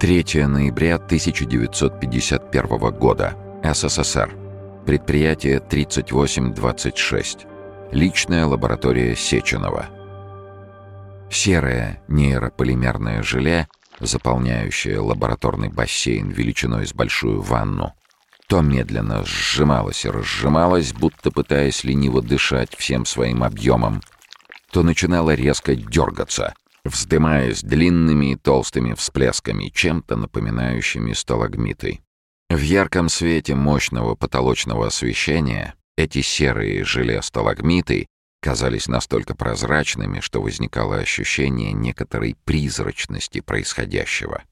3 ноября 1951 года. СССР. Предприятие 3826. Личная лаборатория Сеченова. Серое нейрополимерное желе, заполняющее лабораторный бассейн величиной с большую ванну, то медленно сжималось и разжималось, будто пытаясь лениво дышать всем своим объемом, то начинало резко дергаться, вздымаясь длинными и толстыми всплесками, чем-то напоминающими сталагмиты. В ярком свете мощного потолочного освещения эти серые желе-сталагмиты казались настолько прозрачными, что возникало ощущение некоторой призрачности происходящего.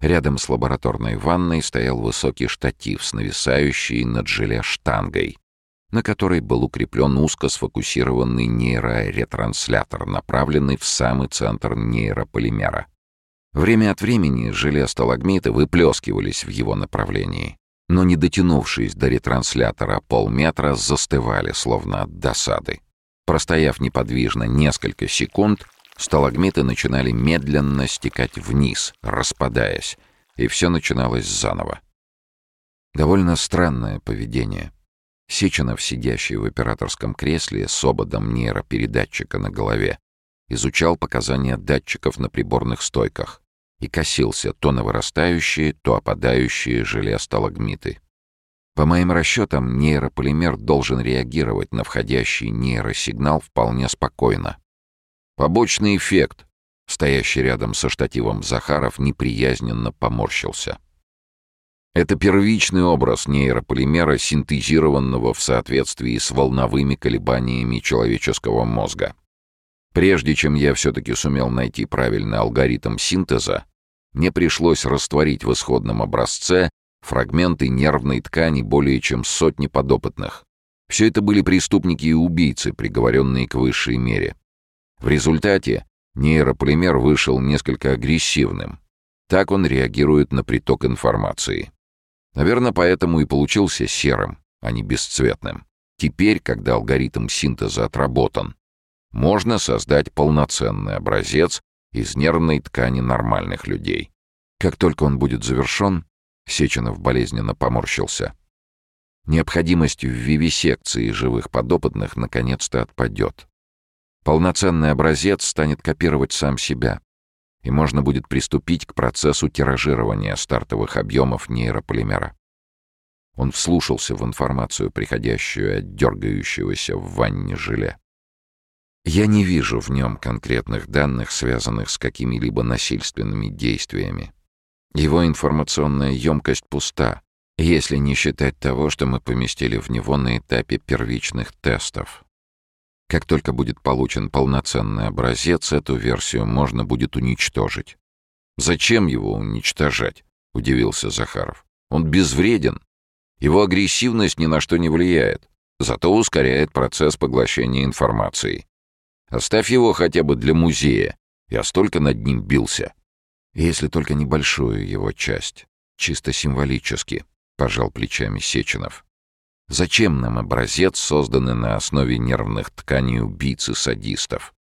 Рядом с лабораторной ванной стоял высокий штатив с нависающей над желе штангой, на которой был укреплен узко сфокусированный нейроретранслятор, направленный в самый центр нейрополимера. Время от времени желе сталагмиты выплескивались в его направлении, но, не дотянувшись до ретранслятора полметра, застывали, словно от досады. Простояв неподвижно несколько секунд, Сталагмиты начинали медленно стекать вниз, распадаясь, и все начиналось заново. Довольно странное поведение. Сеченов, сидящий в операторском кресле с ободом нейропередатчика на голове, изучал показания датчиков на приборных стойках и косился то на вырастающие, то опадающие желе сталагмиты. По моим расчетам, нейрополимер должен реагировать на входящий нейросигнал вполне спокойно, Побочный эффект. Стоящий рядом со штативом Захаров неприязненно поморщился. Это первичный образ нейрополимера, синтезированного в соответствии с волновыми колебаниями человеческого мозга. Прежде чем я все-таки сумел найти правильный алгоритм синтеза, мне пришлось растворить в исходном образце фрагменты нервной ткани более чем сотни подопытных. Все это были преступники и убийцы, приговоренные к высшей мере. В результате нейрополимер вышел несколько агрессивным. Так он реагирует на приток информации. Наверное, поэтому и получился серым, а не бесцветным. Теперь, когда алгоритм синтеза отработан, можно создать полноценный образец из нервной ткани нормальных людей. Как только он будет завершен, Сеченов болезненно поморщился. Необходимость в вивисекции живых подопытных наконец-то отпадет. Полноценный образец станет копировать сам себя, и можно будет приступить к процессу тиражирования стартовых объемов нейрополимера. Он вслушался в информацию, приходящую от дергающегося в ванне желе. Я не вижу в нем конкретных данных, связанных с какими-либо насильственными действиями. Его информационная емкость пуста, если не считать того, что мы поместили в него на этапе первичных тестов. Как только будет получен полноценный образец, эту версию можно будет уничтожить. «Зачем его уничтожать?» — удивился Захаров. «Он безвреден. Его агрессивность ни на что не влияет, зато ускоряет процесс поглощения информации. Оставь его хотя бы для музея. Я столько над ним бился. Если только небольшую его часть, чисто символически», — пожал плечами Сеченов. Зачем нам образец, созданный на основе нервных тканей убийц и садистов?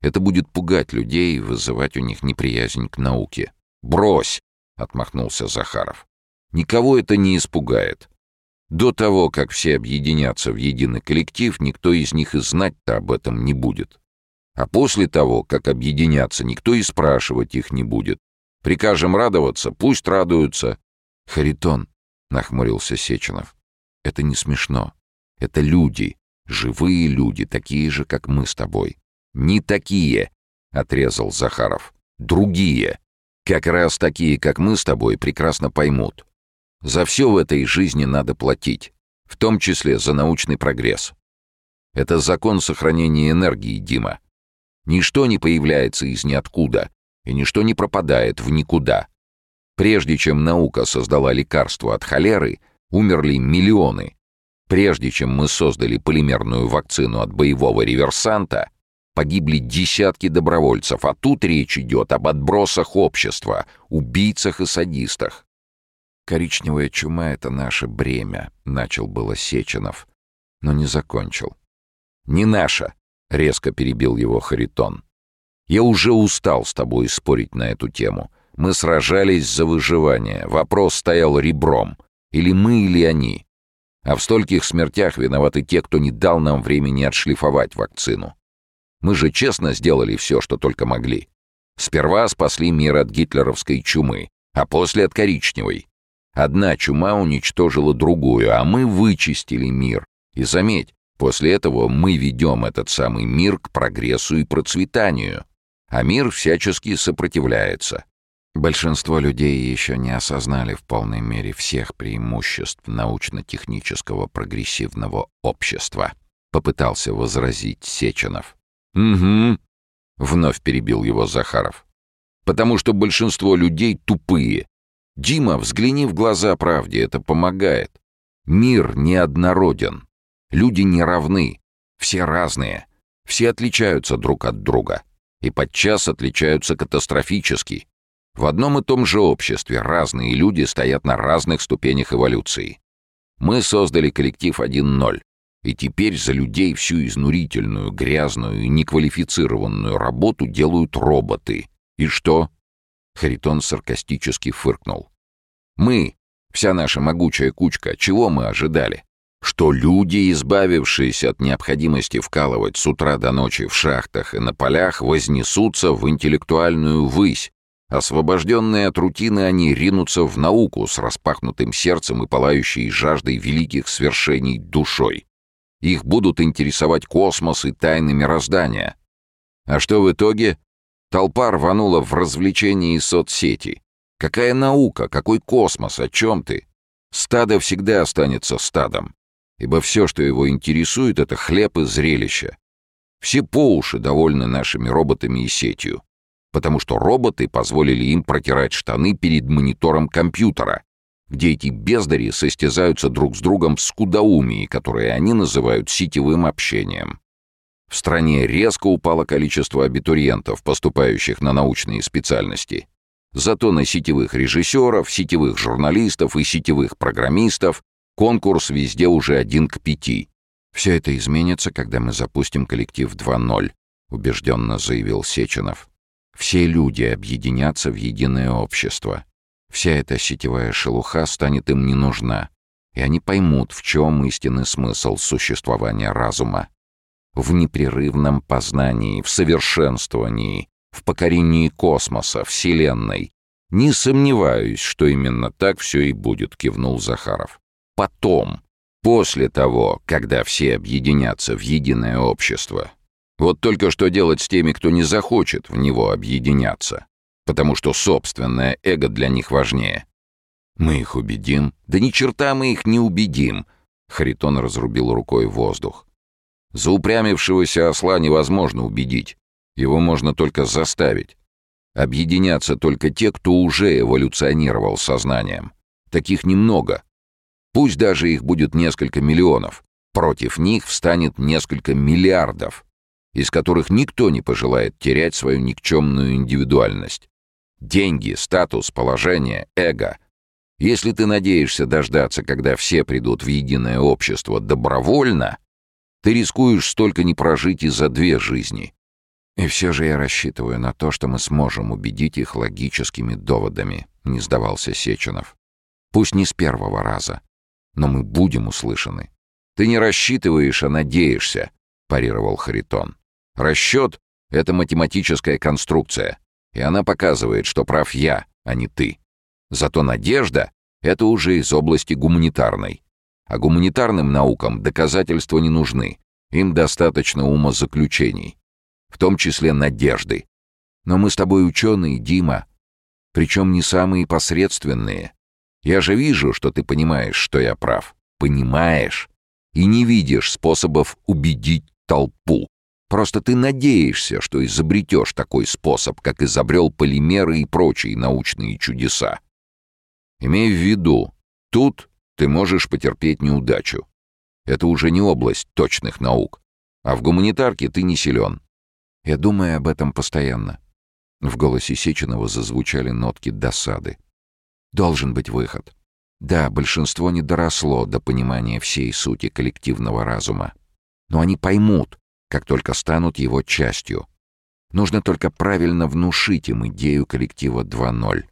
Это будет пугать людей и вызывать у них неприязнь к науке. «Брось!» — отмахнулся Захаров. «Никого это не испугает. До того, как все объединятся в единый коллектив, никто из них и знать-то об этом не будет. А после того, как объединятся, никто и спрашивать их не будет. Прикажем радоваться, пусть радуются». «Харитон», — нахмурился Сеченов. Это не смешно. Это люди, живые люди, такие же, как мы с тобой. Не такие, — отрезал Захаров. Другие. Как раз такие, как мы с тобой, прекрасно поймут. За все в этой жизни надо платить, в том числе за научный прогресс. Это закон сохранения энергии, Дима. Ничто не появляется из ниоткуда, и ничто не пропадает в никуда. Прежде чем наука создала лекарство от холеры, умерли миллионы. Прежде чем мы создали полимерную вакцину от боевого реверсанта, погибли десятки добровольцев, а тут речь идет об отбросах общества, убийцах и садистах. «Коричневая чума — это наше бремя», — начал было Сеченов, но не закончил. «Не наша», — резко перебил его Харитон. «Я уже устал с тобой спорить на эту тему. Мы сражались за выживание. Вопрос стоял ребром. Или мы, или они. А в стольких смертях виноваты те, кто не дал нам времени отшлифовать вакцину. Мы же честно сделали все, что только могли. Сперва спасли мир от гитлеровской чумы, а после от коричневой. Одна чума уничтожила другую, а мы вычистили мир. И заметь, после этого мы ведем этот самый мир к прогрессу и процветанию. А мир всячески сопротивляется. Большинство людей еще не осознали в полной мере всех преимуществ научно-технического прогрессивного общества, попытался возразить Сеченов. «Угу», — вновь перебил его Захаров. «Потому что большинство людей тупые. Дима, взгляни в глаза правде, это помогает. Мир неоднороден. Люди не равны. Все разные. Все отличаются друг от друга. И подчас отличаются катастрофически. В одном и том же обществе разные люди стоят на разных ступенях эволюции. Мы создали коллектив 1.0, и теперь за людей всю изнурительную, грязную и неквалифицированную работу делают роботы. И что? Харитон саркастически фыркнул. Мы, вся наша могучая кучка, чего мы ожидали? Что люди, избавившиеся от необходимости вкалывать с утра до ночи в шахтах и на полях, вознесутся в интеллектуальную высь, Освобожденные от рутины, они ринутся в науку с распахнутым сердцем и пылающей жаждой великих свершений душой. Их будут интересовать космос и тайны мироздания. А что в итоге? Толпа рванула в развлечения и соцсети. Какая наука, какой космос, о чем ты? Стадо всегда останется стадом, ибо все, что его интересует, это хлеб и зрелище. Все по уши довольны нашими роботами и сетью потому что роботы позволили им протирать штаны перед монитором компьютера, где эти бездари состязаются друг с другом в скудоумии, которое они называют сетевым общением. В стране резко упало количество абитуриентов, поступающих на научные специальности. Зато на сетевых режиссеров, сетевых журналистов и сетевых программистов конкурс везде уже один к пяти. «Все это изменится, когда мы запустим коллектив 2.0», — убежденно заявил Сеченов. Все люди объединятся в единое общество. Вся эта сетевая шелуха станет им не нужна, и они поймут, в чем истинный смысл существования разума. В непрерывном познании, в совершенствовании, в покорении космоса, Вселенной. Не сомневаюсь, что именно так все и будет, кивнул Захаров. Потом, после того, когда все объединятся в единое общество, вот только что делать с теми, кто не захочет в него объединяться, потому что собственное эго для них важнее. Мы их убедим? Да ни черта мы их не убедим, Харитон разрубил рукой воздух. Заупрямившегося осла невозможно убедить. Его можно только заставить. Объединятся только те, кто уже эволюционировал сознанием. Таких немного. Пусть даже их будет несколько миллионов. Против них встанет несколько миллиардов из которых никто не пожелает терять свою никчемную индивидуальность. Деньги, статус, положение, эго. Если ты надеешься дождаться, когда все придут в единое общество добровольно, ты рискуешь столько не прожить и за две жизни. И все же я рассчитываю на то, что мы сможем убедить их логическими доводами, не сдавался Сеченов. Пусть не с первого раза, но мы будем услышаны. Ты не рассчитываешь, а надеешься, парировал Харитон. Расчет — это математическая конструкция, и она показывает, что прав я, а не ты. Зато надежда — это уже из области гуманитарной. А гуманитарным наукам доказательства не нужны, им достаточно умозаключений, в том числе надежды. Но мы с тобой ученые, Дима, причем не самые посредственные. Я же вижу, что ты понимаешь, что я прав. Понимаешь. И не видишь способов убедить толпу. Просто ты надеешься, что изобретешь такой способ, как изобрел полимеры и прочие научные чудеса. Имей в виду, тут ты можешь потерпеть неудачу. Это уже не область точных наук. А в гуманитарке ты не силен. Я думаю об этом постоянно. В голосе Сеченова зазвучали нотки досады. Должен быть выход. Да, большинство не доросло до понимания всей сути коллективного разума. Но они поймут, как только станут его частью. Нужно только правильно внушить им идею коллектива 2.0.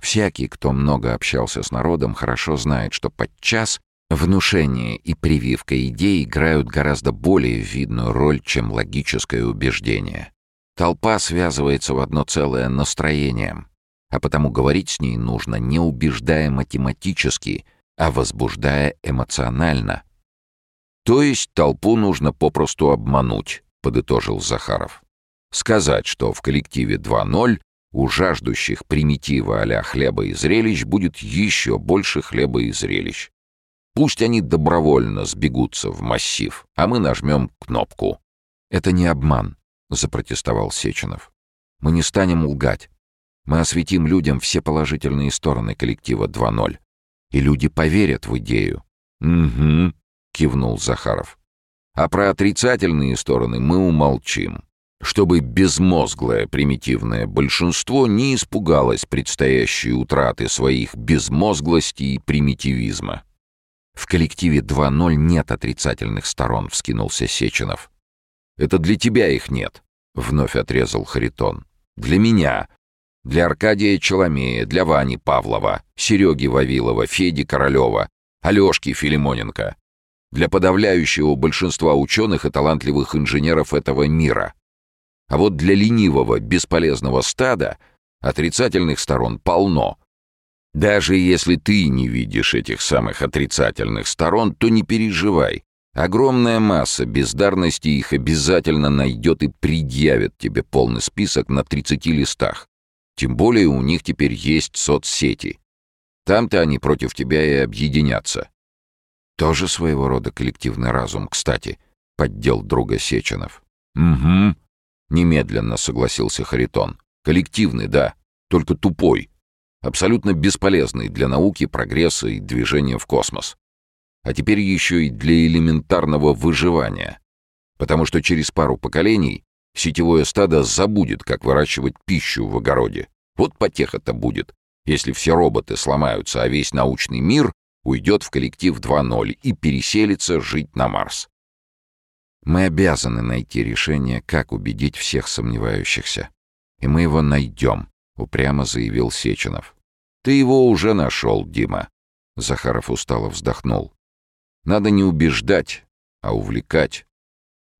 Всякий, кто много общался с народом, хорошо знает, что подчас внушение и прививка идей играют гораздо более видную роль, чем логическое убеждение. Толпа связывается в одно целое настроением, а потому говорить с ней нужно не убеждая математически, а возбуждая эмоционально. То есть толпу нужно попросту обмануть, подытожил Захаров. Сказать, что в коллективе 2.0 у жаждущих примитива а хлеба и зрелищ будет еще больше хлеба и зрелищ. Пусть они добровольно сбегутся в массив, а мы нажмем кнопку. «Это не обман», — запротестовал Сеченов. «Мы не станем лгать. Мы осветим людям все положительные стороны коллектива 2.0. И люди поверят в идею». «Угу», — кивнул Захаров. «А про отрицательные стороны мы умолчим чтобы безмозглое примитивное большинство не испугалось предстоящей утраты своих безмозглости и примитивизма. «В коллективе 2.0 нет отрицательных сторон», — вскинулся Сеченов. «Это для тебя их нет», — вновь отрезал Харитон. «Для меня, для Аркадия Челомея, для Вани Павлова, Сереги Вавилова, Феди Королева, Алешки Филимоненко, для подавляющего большинства ученых и талантливых инженеров этого мира — а вот для ленивого, бесполезного стада отрицательных сторон полно. Даже если ты не видишь этих самых отрицательных сторон, то не переживай. Огромная масса бездарности их обязательно найдет и предъявит тебе полный список на 30 листах. Тем более у них теперь есть соцсети. Там-то они против тебя и объединятся. Тоже своего рода коллективный разум, кстати, поддел друга Сеченов. Угу, Немедленно согласился Харитон. Коллективный, да, только тупой. Абсолютно бесполезный для науки, прогресса и движения в космос. А теперь еще и для элементарного выживания. Потому что через пару поколений сетевое стадо забудет, как выращивать пищу в огороде. Вот потеха-то будет, если все роботы сломаются, а весь научный мир уйдет в коллектив 2.0 и переселится жить на Марс. Мы обязаны найти решение, как убедить всех сомневающихся. И мы его найдем, — упрямо заявил Сеченов. Ты его уже нашел, Дима. Захаров устало вздохнул. Надо не убеждать, а увлекать.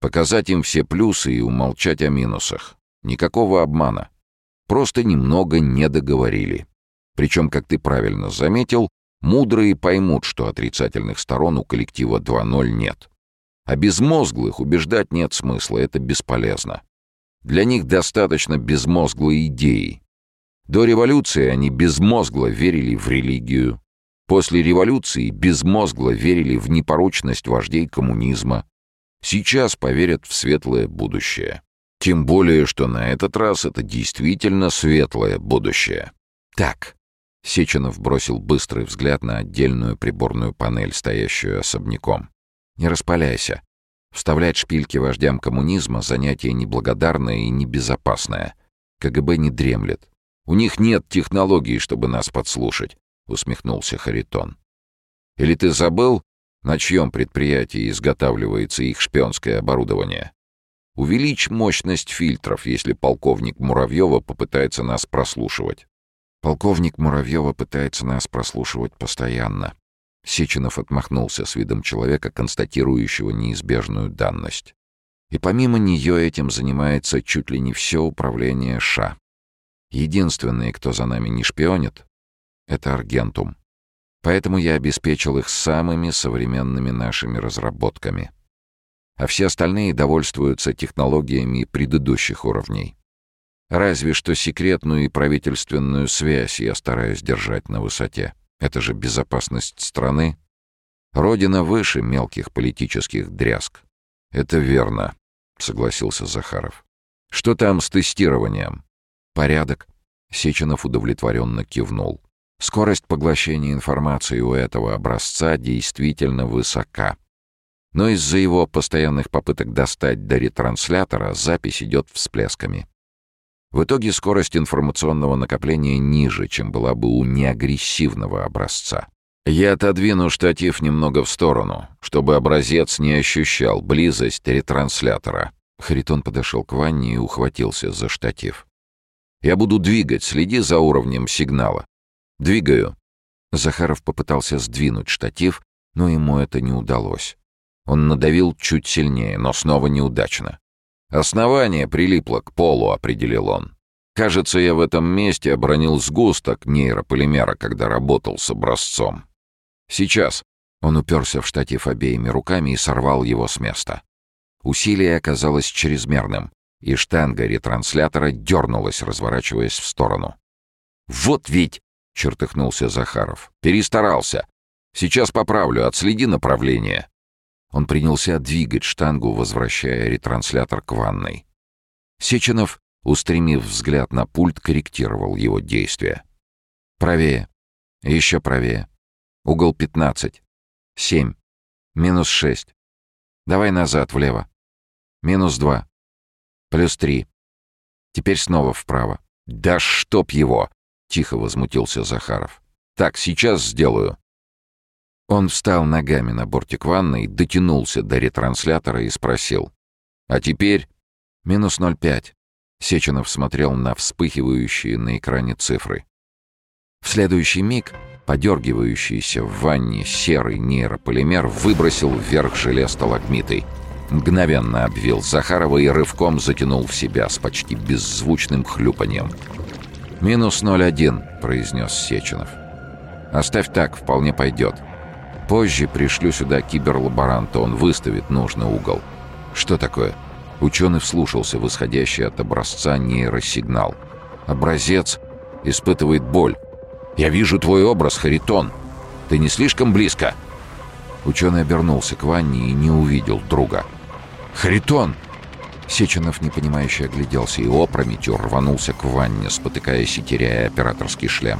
Показать им все плюсы и умолчать о минусах. Никакого обмана. Просто немного не договорили. Причем, как ты правильно заметил, мудрые поймут, что отрицательных сторон у коллектива 2.0 нет. А безмозглых убеждать нет смысла, это бесполезно. Для них достаточно безмозглой идеи. До революции они безмозгло верили в религию. После революции безмозгло верили в непорочность вождей коммунизма. Сейчас поверят в светлое будущее. Тем более, что на этот раз это действительно светлое будущее. Так. Сеченов бросил быстрый взгляд на отдельную приборную панель, стоящую особняком. Не распаляйся. Вставлять шпильки вождям коммунизма — занятие неблагодарное и небезопасное. КГБ не дремлет. У них нет технологий, чтобы нас подслушать, — усмехнулся Харитон. Или ты забыл, на чьем предприятии изготавливается их шпионское оборудование? Увеличь мощность фильтров, если полковник Муравьева попытается нас прослушивать. Полковник Муравьева пытается нас прослушивать постоянно. Сеченов отмахнулся с видом человека, констатирующего неизбежную данность. И помимо нее этим занимается чуть ли не все управление ША. Единственные, кто за нами не шпионит, — это Аргентум. Поэтому я обеспечил их самыми современными нашими разработками. А все остальные довольствуются технологиями предыдущих уровней. Разве что секретную и правительственную связь я стараюсь держать на высоте. Это же безопасность страны. Родина выше мелких политических дрязг. Это верно, согласился Захаров. Что там с тестированием? Порядок. Сеченов удовлетворенно кивнул. Скорость поглощения информации у этого образца действительно высока. Но из-за его постоянных попыток достать до ретранслятора запись идет всплесками. В итоге скорость информационного накопления ниже, чем была бы у неагрессивного образца. Я отодвину штатив немного в сторону, чтобы образец не ощущал близость ретранслятора, Харитон подошел к ванне и ухватился за штатив. «Я буду двигать, следи за уровнем сигнала». «Двигаю». Захаров попытался сдвинуть штатив, но ему это не удалось. Он надавил чуть сильнее, но снова неудачно. «Основание прилипло к полу», — определил он. «Кажется, я в этом месте обронил сгусток нейрополимера, когда работал с образцом. Сейчас». Он уперся в штатив обеими руками и сорвал его с места. Усилие оказалось чрезмерным, и штанга ретранслятора дернулась, разворачиваясь в сторону. «Вот ведь!» — чертыхнулся Захаров. «Перестарался. Сейчас поправлю, отследи направление». Он принялся двигать штангу, возвращая ретранслятор к ванной. Сеченов, устремив взгляд на пульт, корректировал его действия. «Правее. Еще правее. Угол 15. 7. Минус 6. Давай назад, влево. Минус два. Плюс три. Теперь снова вправо. «Да чтоб его!» — тихо возмутился Захаров. «Так, сейчас сделаю». Он встал ногами на бортик ванны, дотянулся до ретранслятора и спросил. «А теперь?» «Минус ноль пять». Сеченов смотрел на вспыхивающие на экране цифры. В следующий миг подергивающийся в ванне серый нейрополимер выбросил вверх желе сталагмитой — Мгновенно обвил Захарова и рывком затянул в себя с почти беззвучным хлюпаньем. «Минус 0,1», — произнес Сеченов. «Оставь так, вполне пойдет. Позже пришлю сюда киберлаборанта, он выставит нужный угол». «Что такое?» Ученый вслушался в исходящий от образца нейросигнал. «Образец испытывает боль. Я вижу твой образ, Харитон. Ты не слишком близко?» Ученый обернулся к Ванне и не увидел друга. «Харитон!» Сеченов, непонимающе огляделся и опрометью рванулся к ванне, спотыкаясь и теряя операторский шлем.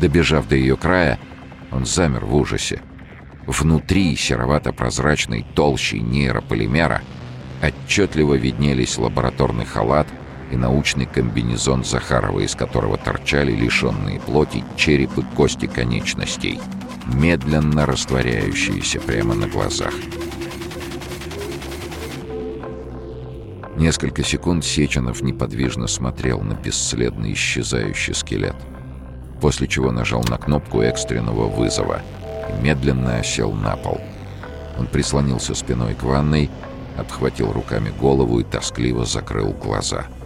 Добежав до ее края, он замер в ужасе. Внутри серовато-прозрачной толщи нейрополимера отчетливо виднелись лабораторный халат и научный комбинезон Захарова, из которого торчали лишенные плоти черепы кости конечностей, медленно растворяющиеся прямо на глазах. Несколько секунд Сеченов неподвижно смотрел на бесследно исчезающий скелет, после чего нажал на кнопку экстренного вызова медленно осел на пол. Он прислонился спиной к ванной, обхватил руками голову и тоскливо закрыл глаза —